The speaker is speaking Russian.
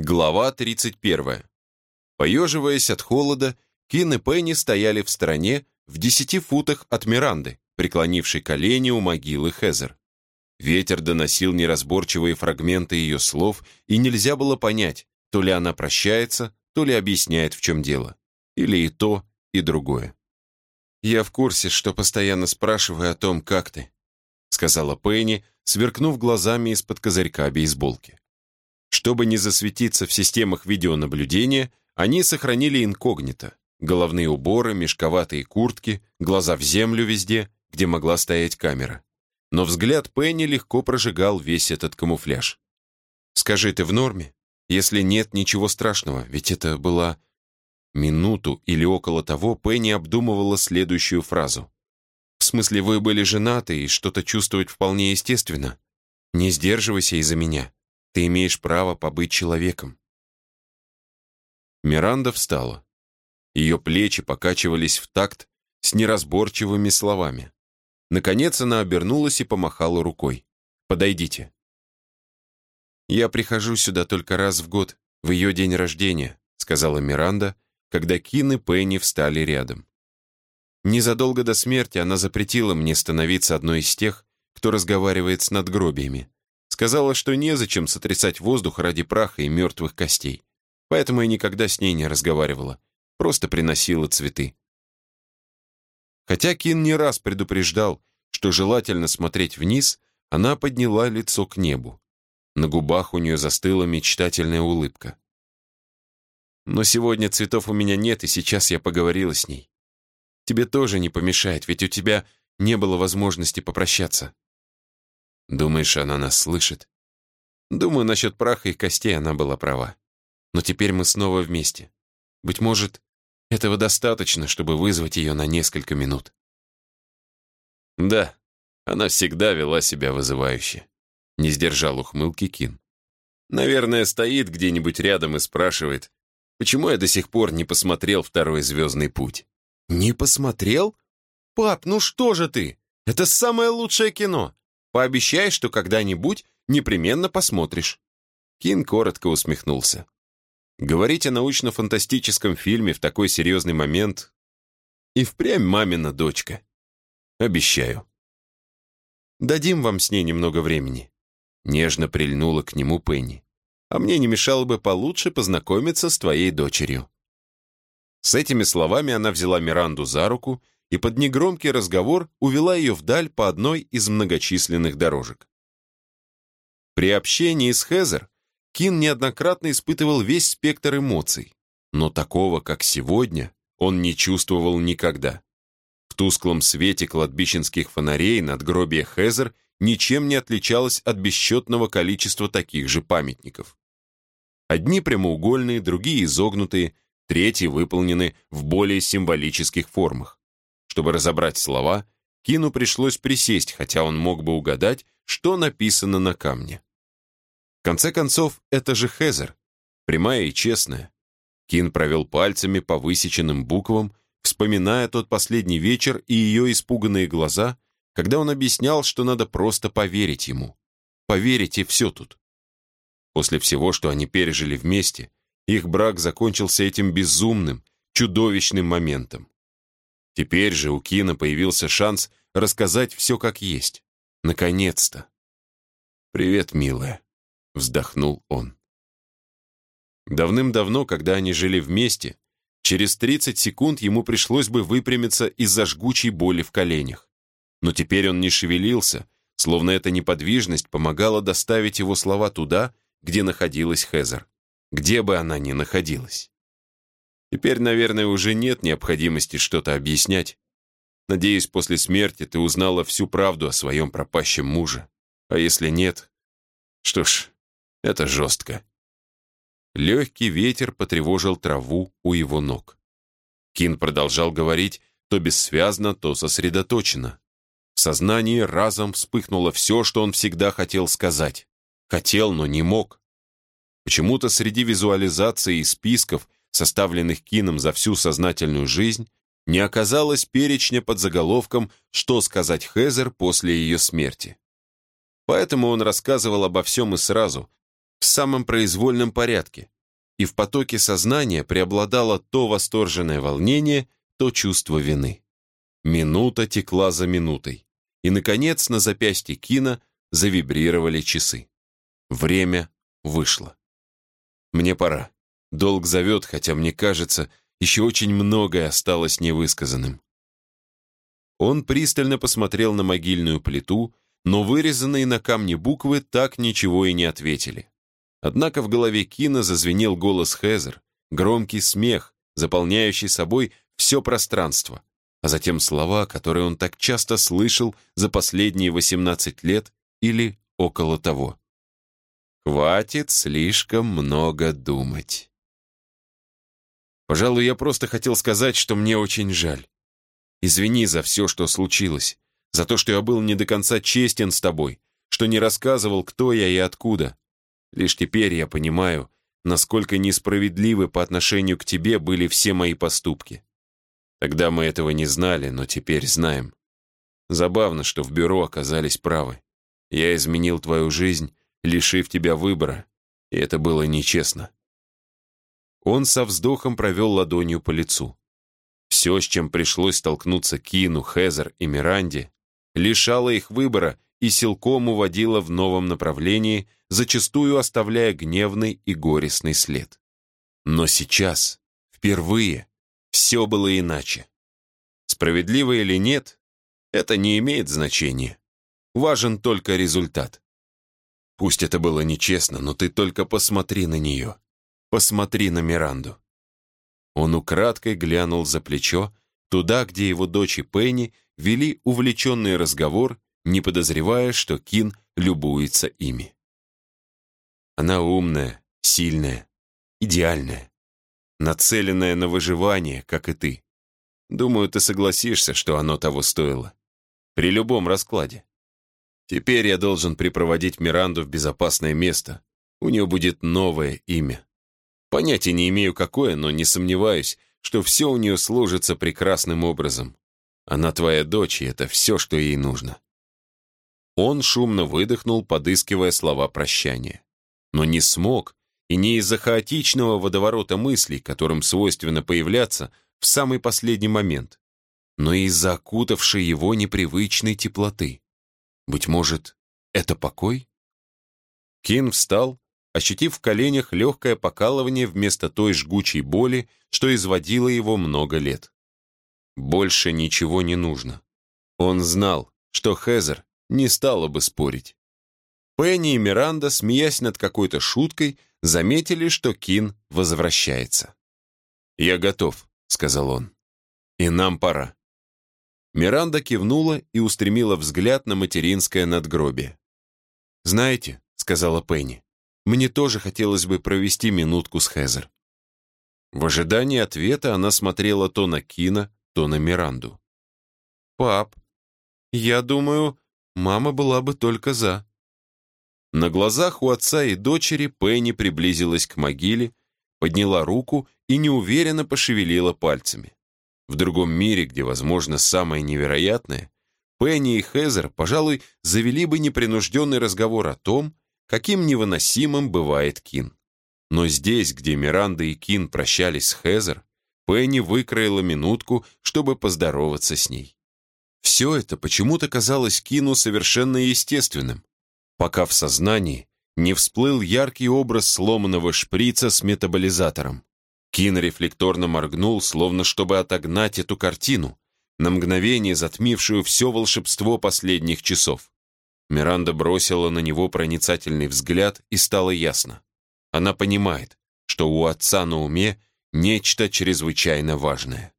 Глава 31. Поеживаясь от холода, Кин и Пенни стояли в стороне в десяти футах от Миранды, преклонившей колени у могилы Хезер. Ветер доносил неразборчивые фрагменты ее слов, и нельзя было понять, то ли она прощается, то ли объясняет, в чем дело. Или и то, и другое. «Я в курсе, что постоянно спрашиваю о том, как ты», сказала Пенни, сверкнув глазами из-под козырька бейсболки. Чтобы не засветиться в системах видеонаблюдения, они сохранили инкогнито. Головные уборы, мешковатые куртки, глаза в землю везде, где могла стоять камера. Но взгляд Пенни легко прожигал весь этот камуфляж. «Скажи, ты в норме? Если нет, ничего страшного, ведь это была...» Минуту или около того Пенни обдумывала следующую фразу. «В смысле, вы были женаты и что-то чувствовать вполне естественно? Не сдерживайся из-за меня. Ты имеешь право побыть человеком». Миранда встала. Ее плечи покачивались в такт с неразборчивыми словами. Наконец она обернулась и помахала рукой. «Подойдите». «Я прихожу сюда только раз в год, в ее день рождения», сказала Миранда, когда Кин и Пенни встали рядом. Незадолго до смерти она запретила мне становиться одной из тех, кто разговаривает с надгробиями. Сказала, что незачем сотрясать воздух ради праха и мертвых костей. Поэтому я никогда с ней не разговаривала. Просто приносила цветы. Хотя Кин не раз предупреждал, что желательно смотреть вниз, она подняла лицо к небу. На губах у нее застыла мечтательная улыбка. «Но сегодня цветов у меня нет, и сейчас я поговорила с ней. Тебе тоже не помешает, ведь у тебя не было возможности попрощаться». Думаешь, она нас слышит? Думаю, насчет праха и костей она была права. Но теперь мы снова вместе. Быть может, этого достаточно, чтобы вызвать ее на несколько минут. Да, она всегда вела себя вызывающе. Не сдержал ухмылки Кин. Наверное, стоит где-нибудь рядом и спрашивает, почему я до сих пор не посмотрел второй звездный путь. Не посмотрел? Пап, ну что же ты? Это самое лучшее кино. Пообещай, что когда-нибудь непременно посмотришь». Кин коротко усмехнулся. Говорить о научно-фантастическом фильме в такой серьезный момент и впрямь мамина дочка. Обещаю. Дадим вам с ней немного времени. Нежно прильнула к нему Пенни. А мне не мешало бы получше познакомиться с твоей дочерью. С этими словами она взяла Миранду за руку и под негромкий разговор увела ее вдаль по одной из многочисленных дорожек. При общении с Хезер Кин неоднократно испытывал весь спектр эмоций, но такого, как сегодня, он не чувствовал никогда. В тусклом свете кладбищенских фонарей надгробие Хезер ничем не отличалось от бесчетного количества таких же памятников. Одни прямоугольные, другие изогнутые, третьи выполнены в более символических формах. Чтобы разобрать слова, Кину пришлось присесть, хотя он мог бы угадать, что написано на камне. В конце концов, это же Хезер, прямая и честная. Кин провел пальцами по высеченным буквам, вспоминая тот последний вечер и ее испуганные глаза, когда он объяснял, что надо просто поверить ему. Поверить и все тут. После всего, что они пережили вместе, их брак закончился этим безумным, чудовищным моментом. Теперь же у Кина появился шанс рассказать все как есть. Наконец-то. «Привет, милая», — вздохнул он. Давным-давно, когда они жили вместе, через 30 секунд ему пришлось бы выпрямиться из-за жгучей боли в коленях. Но теперь он не шевелился, словно эта неподвижность помогала доставить его слова туда, где находилась Хезер, где бы она ни находилась. Теперь, наверное, уже нет необходимости что-то объяснять. Надеюсь, после смерти ты узнала всю правду о своем пропащем муже. А если нет, что ж, это жестко. Легкий ветер потревожил траву у его ног. Кин продолжал говорить то бессвязно, то сосредоточенно. В сознании разом вспыхнуло все, что он всегда хотел сказать. Хотел, но не мог. Почему-то среди визуализации и списков составленных Кином за всю сознательную жизнь, не оказалось перечня под заголовком «Что сказать Хезер после ее смерти». Поэтому он рассказывал обо всем и сразу, в самом произвольном порядке, и в потоке сознания преобладало то восторженное волнение, то чувство вины. Минута текла за минутой, и, наконец, на запястье Кина завибрировали часы. Время вышло. Мне пора. Долг зовет, хотя, мне кажется, еще очень многое осталось невысказанным. Он пристально посмотрел на могильную плиту, но вырезанные на камне буквы так ничего и не ответили. Однако в голове Кина зазвенел голос Хезер, громкий смех, заполняющий собой все пространство, а затем слова, которые он так часто слышал за последние 18 лет или около того. «Хватит слишком много думать». Пожалуй, я просто хотел сказать, что мне очень жаль. Извини за все, что случилось, за то, что я был не до конца честен с тобой, что не рассказывал, кто я и откуда. Лишь теперь я понимаю, насколько несправедливы по отношению к тебе были все мои поступки. Тогда мы этого не знали, но теперь знаем. Забавно, что в бюро оказались правы. Я изменил твою жизнь, лишив тебя выбора, и это было нечестно. Он со вздохом провел ладонью по лицу. Все, с чем пришлось столкнуться Кину, Хезер и Миранде, лишало их выбора и силком уводило в новом направлении, зачастую оставляя гневный и горестный след. Но сейчас, впервые, все было иначе. Справедливо или нет, это не имеет значения. Важен только результат. Пусть это было нечестно, но ты только посмотри на нее. Посмотри на Миранду. Он украдкой глянул за плечо, туда, где его дочь и Пенни вели увлеченный разговор, не подозревая, что Кин любуется ими. Она умная, сильная, идеальная, нацеленная на выживание, как и ты. Думаю, ты согласишься, что оно того стоило. При любом раскладе. Теперь я должен припроводить Миранду в безопасное место. У нее будет новое имя. Понятия не имею, какое, но не сомневаюсь, что все у нее сложится прекрасным образом. Она твоя дочь, и это все, что ей нужно». Он шумно выдохнул, подыскивая слова прощания. Но не смог, и не из-за хаотичного водоворота мыслей, которым свойственно появляться в самый последний момент, но из-за окутавшей его непривычной теплоты. Быть может, это покой? Кин встал, ощутив в коленях легкое покалывание вместо той жгучей боли, что изводило его много лет. Больше ничего не нужно. Он знал, что Хезер не стала бы спорить. Пенни и Миранда, смеясь над какой-то шуткой, заметили, что Кин возвращается. «Я готов», — сказал он. «И нам пора». Миранда кивнула и устремила взгляд на материнское надгробие. «Знаете», — сказала Пенни, мне тоже хотелось бы провести минутку с Хезер. В ожидании ответа она смотрела то на Кина, то на Миранду. «Пап, я думаю, мама была бы только за». На глазах у отца и дочери Пенни приблизилась к могиле, подняла руку и неуверенно пошевелила пальцами. В другом мире, где возможно самое невероятное, Пенни и Хезер, пожалуй, завели бы непринужденный разговор о том, каким невыносимым бывает Кин. Но здесь, где Миранда и Кин прощались с Хезер, Пенни выкроила минутку, чтобы поздороваться с ней. Все это почему-то казалось Кину совершенно естественным, пока в сознании не всплыл яркий образ сломанного шприца с метаболизатором. Кин рефлекторно моргнул, словно чтобы отогнать эту картину, на мгновение затмившую все волшебство последних часов. Миранда бросила на него проницательный взгляд, и стало ясно. Она понимает, что у отца на уме нечто чрезвычайно важное.